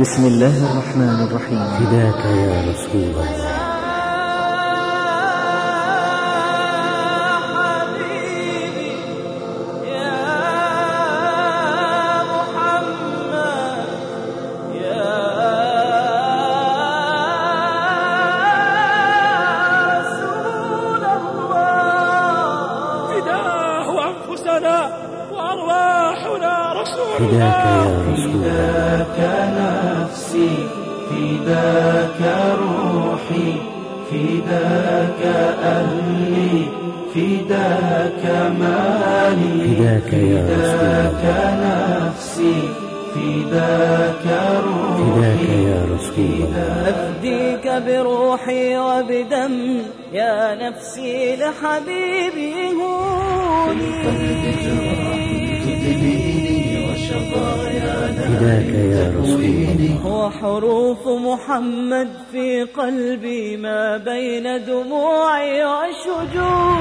بسم الله الرحمن الرحيم. فداك يا رسول الله. حبيبي يا محمد يا رسول الله فداه أنفسنا وأرواحنا. فداك يا رسول الله. فداك نفسي فداك روحي فداك أهلي فداك مالي فداك يا رسول فداك الله نفسي فداك روحي. فداك يا رسول الله. أفديك بروحي وبدم يا نفسي لحبيبي هوني. فداك يا رسول الله. وحروف محمد في قلبي ما بين دموعي وشجوني